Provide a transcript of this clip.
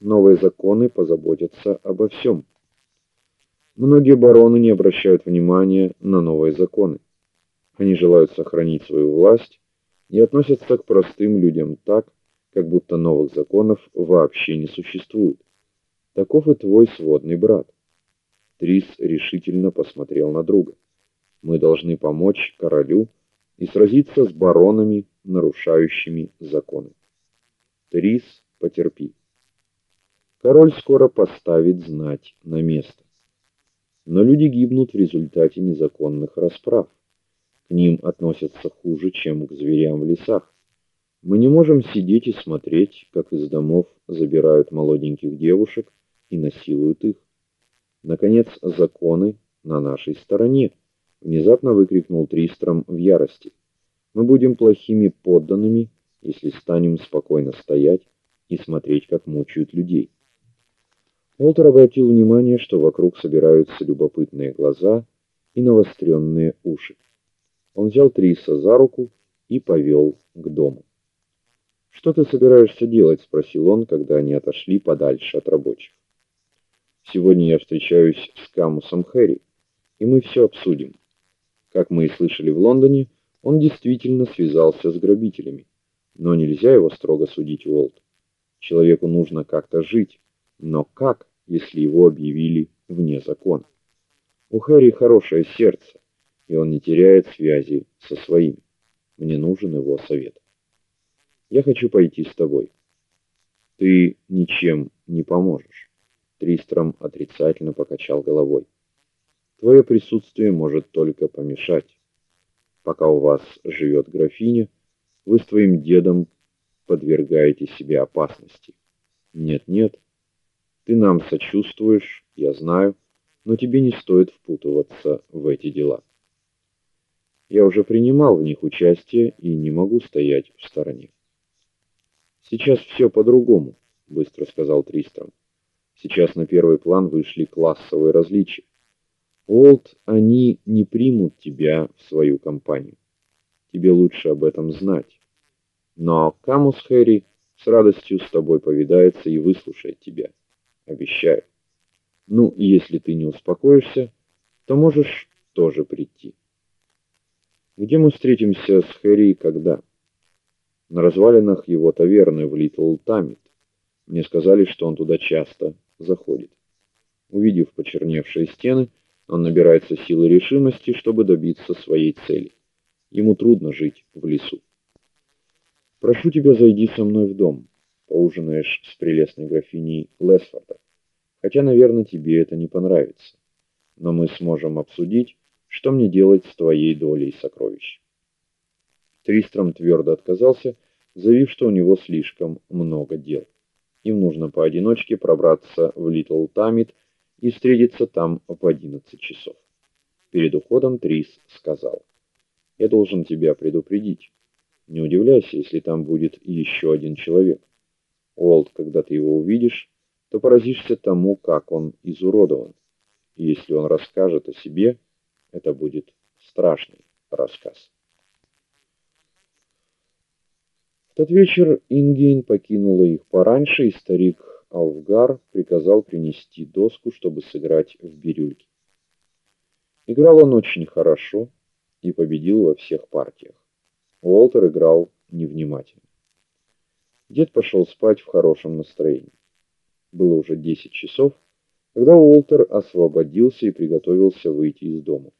Новые законы позаботятся обо всем. Многие бароны не обращают внимания на новые законы. Они желают сохранить свою власть и относятся к простым людям так, как будто новых законов вообще не существует. Таков и твой сводный брат. Трис решительно посмотрел на друга. Мы должны помочь королю и сразиться с баронами, нарушающими законы. Трис, потерпи. Король скоро поставит знать на место. Но люди гибнут в результате незаконных расправ. К ним относятся хуже, чем к зверям в лесах. Мы не можем сидеть и смотреть, как из домов забирают молоденьких девушек и насилуют их. Наконец, законы на нашей стороне, внезапно выкрикнул Тристром в ярости. Мы будем плохими подданными, если станем спокойно стоять и смотреть, как мучают людей. Уолтер обратил внимание, что вокруг собираются любопытные глаза и навостренные уши. Он взял Триса за руку и повел к дому. "Что ты собираешься делать?" спросил он, когда они отошли подальше от рабочих. "Сегодня я встречаюсь с Камусом Хэри, и мы все обсудим. Как мы и слышали в Лондоне, он действительно связался с грабителями, но нельзя его строго судить, Уолт. Человеку нужно как-то жить, но как? Если его объявили вне закона. У Хэри хорошее сердце, и он не теряет связи со своими. Мне нужен его совет. Я хочу пойти с тобой. Ты ничем не поможешь. Тристром отрицательно покачал головой. Твое присутствие может только помешать. Пока у вас живет графиня, вы с твоим дедом подвергаете себя опасности. Нет, нет. Ты нам сочувствуешь, я знаю, но тебе не стоит впутываться в эти дела. Я уже принимал в них участие и не могу стоять в стороне. Сейчас все по-другому, быстро сказал Тристром. Сейчас на первый план вышли классовые различия. Олд, они не примут тебя в свою компанию. Тебе лучше об этом знать. Но Камус Хэри с радостью с тобой повидается и выслушает тебя обещаю. Ну, если ты не успокоишься, то можешь тоже прийти. Где мы встретимся с Хэри и когда? На развалинах его таверны в Литл Тамит. Мне сказали, что он туда часто заходит. Увидев почерневшие стены, он набирается силы решимости, чтобы добиться своей цели. Ему трудно жить в лесу. Прошу тебя, зайди со мной в дом поужинаешь с прелестной графиней Лесфорда. Хотя, наверное, тебе это не понравится. Но мы сможем обсудить, что мне делать с твоей долей сокровищ. Тристром твердо отказался, заявив, что у него слишком много дел. Им нужно поодиночке пробраться в Литл Тамит и встретиться там в 11 часов. Перед уходом Трис сказал: "Я должен тебя предупредить. Не удивляйся, если там будет еще один человек. Олд, когда ты его увидишь, то поразишься тому, как он изуродован. И если он расскажет о себе, это будет страшный рассказ. В тот вечер Ингейн покинула их пораньше, и старик Алфгар приказал принести доску, чтобы сыграть в бирюльки. Играл он очень хорошо и победил во всех партиях. Уолтер играл невнимательно. Дед пошел спать в хорошем настроении. Было уже 10 часов, когда Уолтер освободился и приготовился выйти из дома.